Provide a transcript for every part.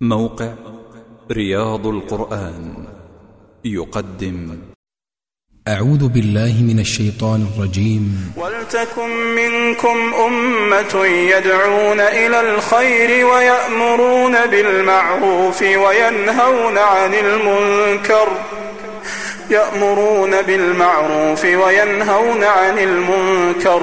موقع رياض القرآن يقدم. أعوذ بالله من الشيطان الرجيم. ولتكن منكم أمة يدعون إلى الخير ويأمرون بالمعروف وينهون عن المنكر. يأمرون بالمعروف وينهون عن المنكر.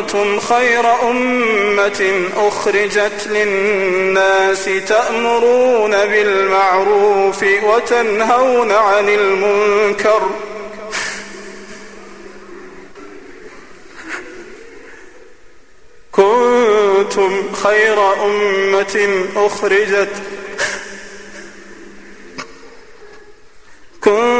كنتم خير أمة أخرجت للناس تأمرون بالمعروف وتنهون عن المنكر. كنتم خير أمة أخرجت. كنتم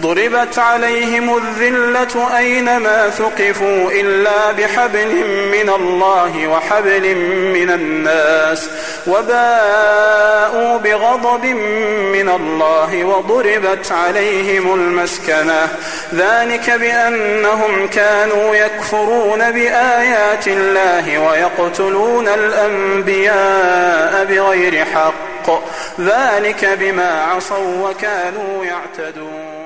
ضربت عليهم الذلة أينما ثقفوا إلا بحبل من الله وحبل من الناس وباءوا بغضب من الله وضربت عليهم المسكنة ذلك بأنهم كانوا يكفرون بآيات الله ويقتلون الأنبياء بغير حق ذلك بما عصوا وكانوا يعتدون